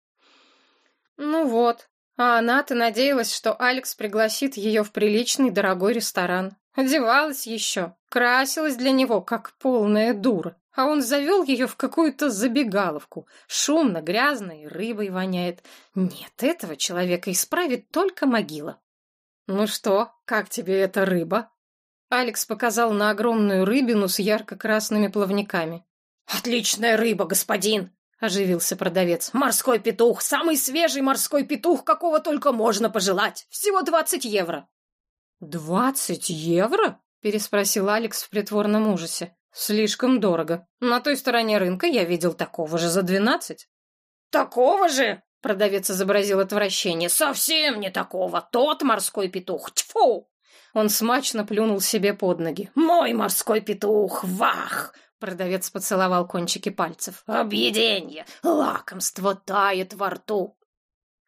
Ну вот, а она-то надеялась, что Алекс пригласит ее в приличный дорогой ресторан. Одевалась еще, красилась для него, как полная дура а он завел ее в какую-то забегаловку. Шумно, грязно и рыбой воняет. Нет, этого человека исправит только могила. «Ну что, как тебе эта рыба?» Алекс показал на огромную рыбину с ярко-красными плавниками. «Отличная рыба, господин!» — оживился продавец. «Морской петух! Самый свежий морской петух, какого только можно пожелать! Всего двадцать евро!» «Двадцать евро?» — переспросил Алекс в притворном ужасе. Слишком дорого. На той стороне рынка я видел такого же за двенадцать. Такого же? Продавец изобразил отвращение. Совсем не такого. Тот морской петух. Тьфу! Он смачно плюнул себе под ноги. Мой морской петух. Вах! Продавец поцеловал кончики пальцев. Объеденье! Лакомство тает во рту.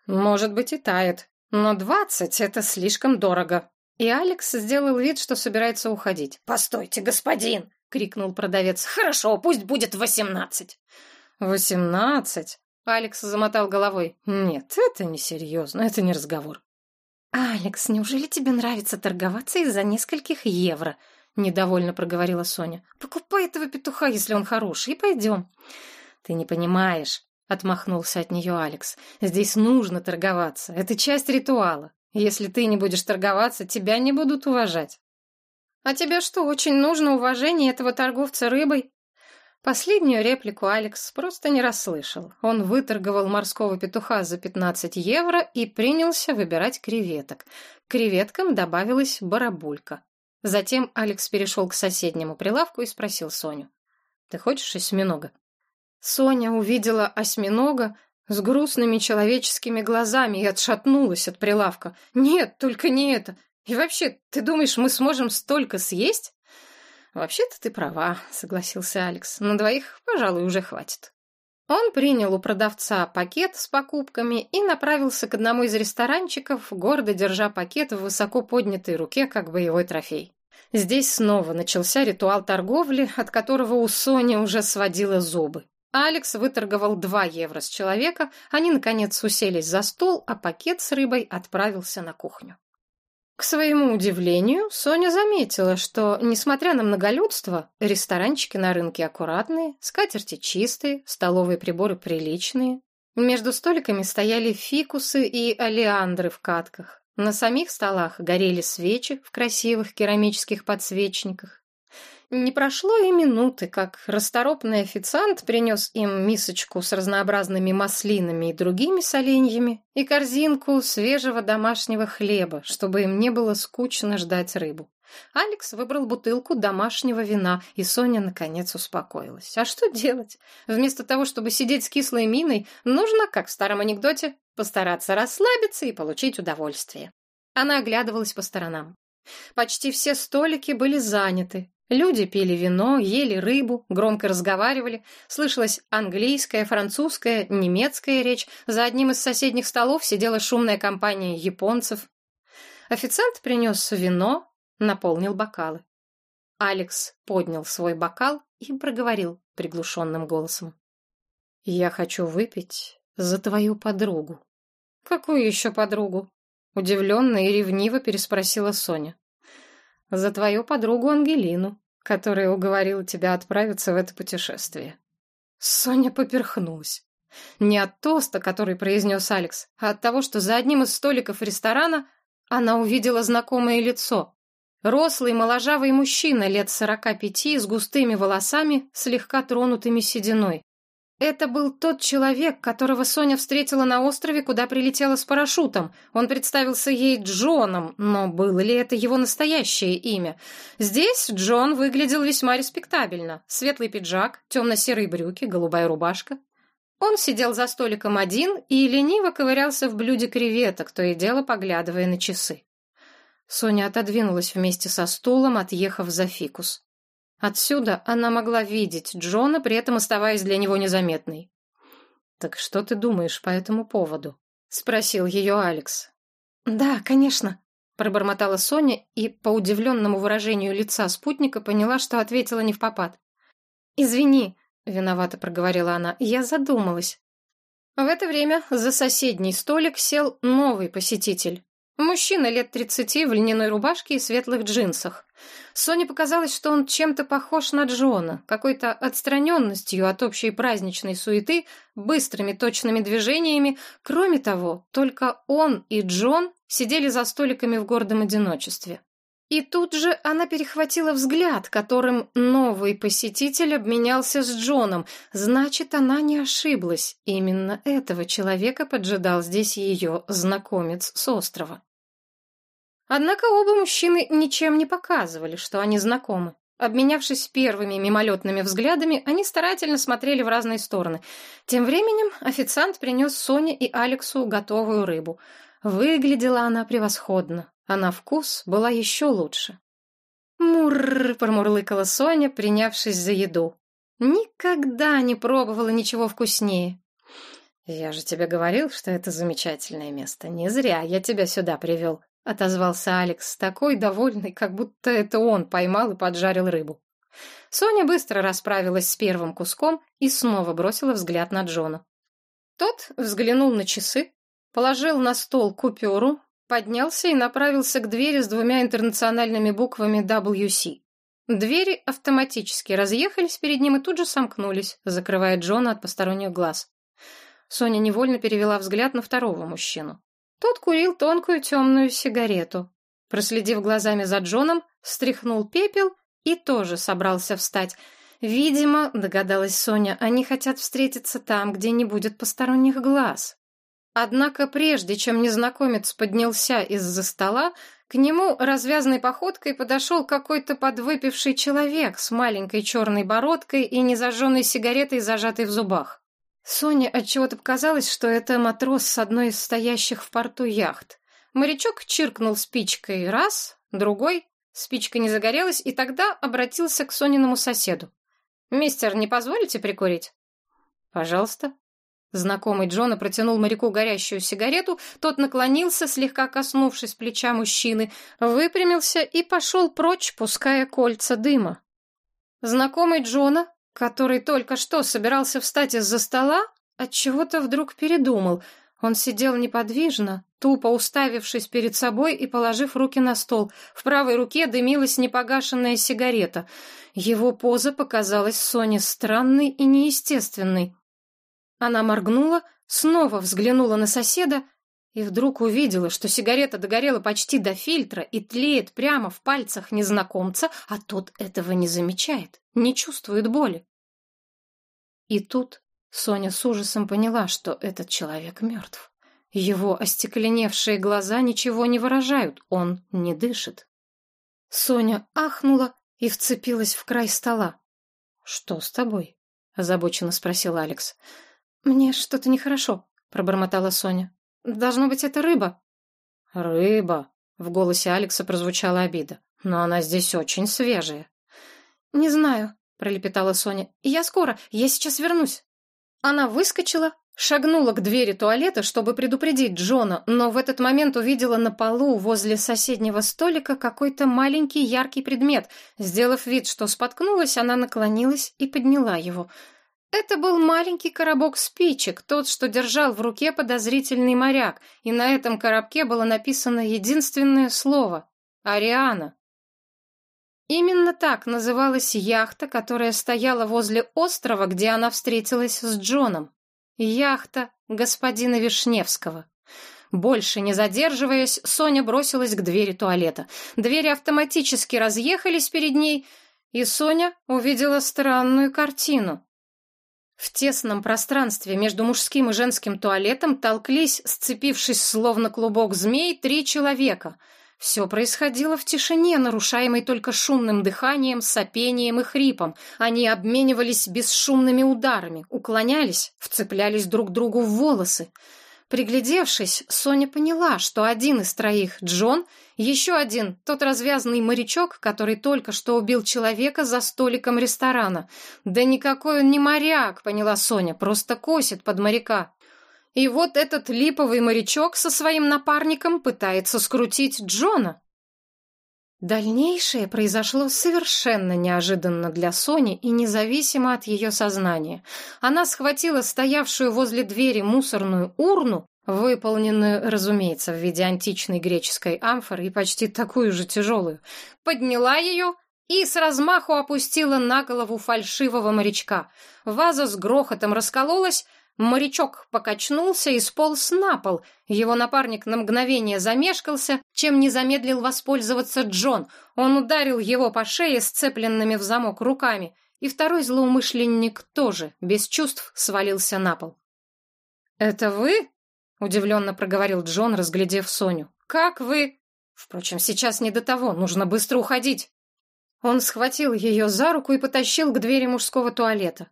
Может быть и тает. Но двадцать — это слишком дорого. И Алекс сделал вид, что собирается уходить. «Постойте, господин!» — крикнул продавец. «Хорошо, пусть будет восемнадцать». «Восемнадцать?» — Алекс замотал головой. «Нет, это несерьезно, это не разговор». «Алекс, неужели тебе нравится торговаться из-за нескольких евро?» — недовольно проговорила Соня. «Покупай этого петуха, если он хороший, и пойдем». «Ты не понимаешь», — отмахнулся от нее Алекс. «Здесь нужно торговаться. Это часть ритуала. Если ты не будешь торговаться, тебя не будут уважать». «А тебе что, очень нужно уважение этого торговца рыбой?» Последнюю реплику Алекс просто не расслышал. Он выторговал морского петуха за 15 евро и принялся выбирать креветок. К креветкам добавилась барабулька. Затем Алекс перешел к соседнему прилавку и спросил Соню. «Ты хочешь осьминога?» Соня увидела осьминога с грустными человеческими глазами и отшатнулась от прилавка. «Нет, только не это. И вообще, ты думаешь, мы сможем столько съесть?» «Вообще-то ты права», — согласился Алекс. «На двоих, пожалуй, уже хватит». Он принял у продавца пакет с покупками и направился к одному из ресторанчиков, гордо держа пакет в высоко поднятой руке, как боевой трофей. Здесь снова начался ритуал торговли, от которого у Сони уже сводило зубы. Алекс выторговал 2 евро с человека, они, наконец, уселись за стол, а пакет с рыбой отправился на кухню. К своему удивлению, Соня заметила, что, несмотря на многолюдство, ресторанчики на рынке аккуратные, скатерти чистые, столовые приборы приличные. Между столиками стояли фикусы и олеандры в катках. На самих столах горели свечи в красивых керамических подсвечниках. Не прошло и минуты, как расторопный официант принес им мисочку с разнообразными маслинами и другими соленьями и корзинку свежего домашнего хлеба, чтобы им не было скучно ждать рыбу. Алекс выбрал бутылку домашнего вина, и Соня наконец успокоилась. А что делать? Вместо того, чтобы сидеть с кислой миной, нужно, как в старом анекдоте, постараться расслабиться и получить удовольствие. Она оглядывалась по сторонам. Почти все столики были заняты. Люди пили вино, ели рыбу, громко разговаривали. Слышалась английская, французская, немецкая речь. За одним из соседних столов сидела шумная компания японцев. Официант принес вино, наполнил бокалы. Алекс поднял свой бокал и проговорил приглушенным голосом. «Я хочу выпить за твою подругу». «Какую еще подругу?» Удивленно и ревниво переспросила Соня. «За твою подругу Ангелину», которая уговорила тебя отправиться в это путешествие. Соня поперхнулась. Не от тоста, который произнес Алекс, а от того, что за одним из столиков ресторана она увидела знакомое лицо. Рослый моложавый мужчина лет сорока пяти с густыми волосами, слегка тронутыми сединой. Это был тот человек, которого Соня встретила на острове, куда прилетела с парашютом. Он представился ей Джоном, но было ли это его настоящее имя? Здесь Джон выглядел весьма респектабельно. Светлый пиджак, темно-серые брюки, голубая рубашка. Он сидел за столиком один и лениво ковырялся в блюде креветок, то и дело поглядывая на часы. Соня отодвинулась вместе со стулом, отъехав за фикус. Отсюда она могла видеть Джона, при этом оставаясь для него незаметной. «Так что ты думаешь по этому поводу?» — спросил ее Алекс. «Да, конечно», — пробормотала Соня и по удивленному выражению лица спутника поняла, что ответила не в попад. «Извини», — виновато проговорила она, — «я задумалась». В это время за соседний столик сел новый посетитель. Мужчина лет тридцати в льняной рубашке и светлых джинсах. Соне показалось, что он чем-то похож на Джона, какой-то отстраненностью от общей праздничной суеты, быстрыми точными движениями. Кроме того, только он и Джон сидели за столиками в гордом одиночестве. И тут же она перехватила взгляд, которым новый посетитель обменялся с Джоном. Значит, она не ошиблась. Именно этого человека поджидал здесь ее знакомец с острова. Однако оба мужчины ничем не показывали, что они знакомы. Обменявшись первыми мимолетными взглядами, они старательно смотрели в разные стороны. Тем временем официант принес Соне и Алексу готовую рыбу. Выглядела она превосходно, а на вкус была еще лучше. «Мурр!» — промурлыкала Соня, принявшись за еду. «Никогда не пробовала ничего вкуснее». «Я же тебе говорил, что это замечательное место. Не зря я тебя сюда привел», — отозвался Алекс, такой довольный, как будто это он поймал и поджарил рыбу. Соня быстро расправилась с первым куском и снова бросила взгляд на Джона. Тот взглянул на часы, положил на стол купюру, поднялся и направился к двери с двумя интернациональными буквами WC. Двери автоматически разъехались перед ним и тут же сомкнулись, закрывая Джона от посторонних глаз. Соня невольно перевела взгляд на второго мужчину. Тот курил тонкую темную сигарету. Проследив глазами за Джоном, встряхнул пепел и тоже собрался встать. Видимо, догадалась Соня, они хотят встретиться там, где не будет посторонних глаз. Однако прежде, чем незнакомец поднялся из-за стола, к нему развязной походкой подошел какой-то подвыпивший человек с маленькой черной бородкой и незажженной сигаретой, зажатой в зубах. Соне отчего-то показалось, что это матрос с одной из стоящих в порту яхт. Морячок чиркнул спичкой раз, другой, спичка не загорелась, и тогда обратился к Сониному соседу. «Мистер, не позволите прикурить?» «Пожалуйста». Знакомый Джона протянул моряку горящую сигарету, тот наклонился, слегка коснувшись плеча мужчины, выпрямился и пошел прочь, пуская кольца дыма. Знакомый Джона, который только что собирался встать из-за стола, отчего-то вдруг передумал — он сидел неподвижно, тупо уставившись перед собой и положив руки на стол. В правой руке дымилась непогашенная сигарета. Его поза показалась Соне странной и неестественной. Она моргнула, снова взглянула на соседа и вдруг увидела, что сигарета догорела почти до фильтра и тлеет прямо в пальцах незнакомца, а тот этого не замечает, не чувствует боли. И тут Соня с ужасом поняла, что этот человек мертв. Его остекленевшие глаза ничего не выражают, он не дышит. Соня ахнула и вцепилась в край стола. «Что с тобой?» — озабоченно спросил Алекс. «Мне что-то нехорошо», — пробормотала Соня. «Должно быть, это рыба». «Рыба», — в голосе Алекса прозвучала обида. «Но она здесь очень свежая». «Не знаю», — пролепетала Соня. «Я скоро, я сейчас вернусь». Она выскочила, шагнула к двери туалета, чтобы предупредить Джона, но в этот момент увидела на полу возле соседнего столика какой-то маленький яркий предмет. Сделав вид, что споткнулась, она наклонилась и подняла его. Это был маленький коробок спичек, тот, что держал в руке подозрительный моряк, и на этом коробке было написано единственное слово — «Ариана». Именно так называлась яхта, которая стояла возле острова, где она встретилась с Джоном. Яхта господина Вишневского. Больше не задерживаясь, Соня бросилась к двери туалета. Двери автоматически разъехались перед ней, и Соня увидела странную картину. В тесном пространстве между мужским и женским туалетом толклись, сцепившись словно клубок змей, три человека — все происходило в тишине, нарушаемой только шумным дыханием, сопением и хрипом. Они обменивались бесшумными ударами, уклонялись, вцеплялись друг другу в волосы. Приглядевшись, Соня поняла, что один из троих — Джон, еще один — тот развязанный морячок, который только что убил человека за столиком ресторана. «Да никакой он не моряк», — поняла Соня, — «просто косит под моряка». И вот этот липовый морячок со своим напарником пытается скрутить Джона. Дальнейшее произошло совершенно неожиданно для Сони и независимо от ее сознания. Она схватила стоявшую возле двери мусорную урну, выполненную, разумеется, в виде античной греческой амфоры и почти такую же тяжелую, подняла ее и с размаху опустила на голову фальшивого морячка. Ваза с грохотом раскололась, Морячок покачнулся и сполз на пол. Его напарник на мгновение замешкался, чем не замедлил воспользоваться Джон. Он ударил его по шее сцепленными в замок руками, и второй злоумышленник тоже, без чувств, свалился на пол. «Это вы?» — удивленно проговорил Джон, разглядев Соню. «Как вы?» «Впрочем, сейчас не до того, нужно быстро уходить». Он схватил ее за руку и потащил к двери мужского туалета.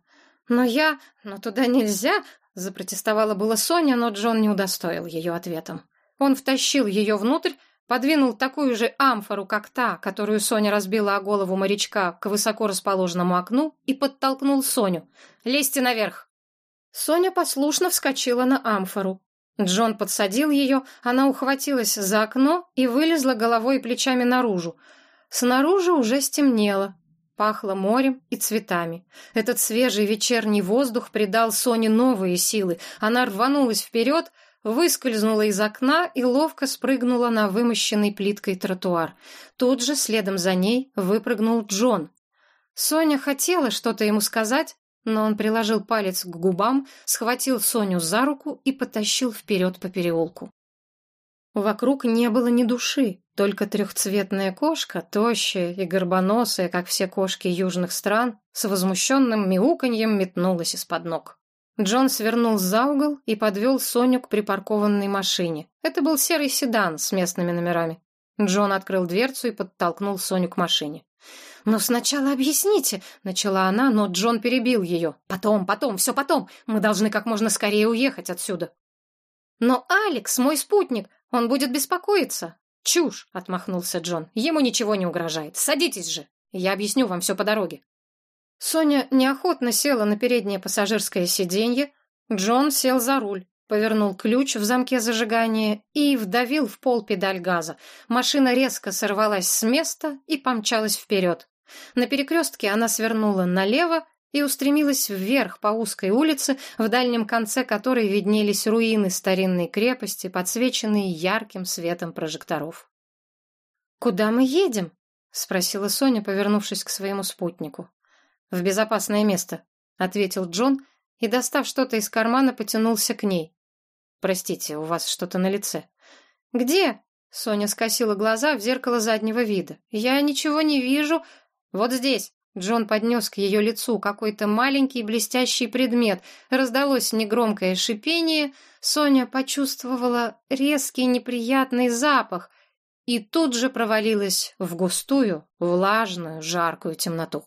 «Но я... Но туда нельзя!» — запротестовала была Соня, но Джон не удостоил ее ответом. Он втащил ее внутрь, подвинул такую же амфору, как та, которую Соня разбила о голову морячка к высоко расположенному окну, и подтолкнул Соню. «Лезьте наверх!» Соня послушно вскочила на амфору. Джон подсадил ее, она ухватилась за окно и вылезла головой и плечами наружу. Снаружи уже стемнело, Пахло морем и цветами. Этот свежий вечерний воздух придал Соне новые силы. Она рванулась вперед, выскользнула из окна и ловко спрыгнула на вымощенный плиткой тротуар. Тут же, следом за ней, выпрыгнул Джон. Соня хотела что-то ему сказать, но он приложил палец к губам, схватил Соню за руку и потащил вперед по переулку. Вокруг не было ни души, только трехцветная кошка, тощая и горбоносая, как все кошки южных стран, с возмущенным мяуканьем метнулась из-под ног. Джон свернул за угол и подвел Соню к припаркованной машине. Это был серый седан с местными номерами. Джон открыл дверцу и подтолкнул Соню к машине. «Но сначала объясните», — начала она, но Джон перебил ее. «Потом, потом, все потом. Мы должны как можно скорее уехать отсюда». «Но Алекс мой спутник, он будет беспокоиться». «Чушь», — отмахнулся Джон. «Ему ничего не угрожает. Садитесь же. Я объясню вам все по дороге». Соня неохотно села на переднее пассажирское сиденье. Джон сел за руль, повернул ключ в замке зажигания и вдавил в пол педаль газа. Машина резко сорвалась с места и помчалась вперед. На перекрестке она свернула налево и устремилась вверх по узкой улице, в дальнем конце которой виднелись руины старинной крепости, подсвеченные ярким светом прожекторов. «Куда мы едем?» — спросила Соня, повернувшись к своему спутнику. «В безопасное место», — ответил Джон и, достав что-то из кармана, потянулся к ней. «Простите, у вас что-то на лице». «Где?» — Соня скосила глаза в зеркало заднего вида. «Я ничего не вижу. Вот здесь». Джон поднес к ее лицу какой-то маленький блестящий предмет. Раздалось негромкое шипение. Соня почувствовала резкий неприятный запах и тут же провалилась в густую, влажную, жаркую темноту.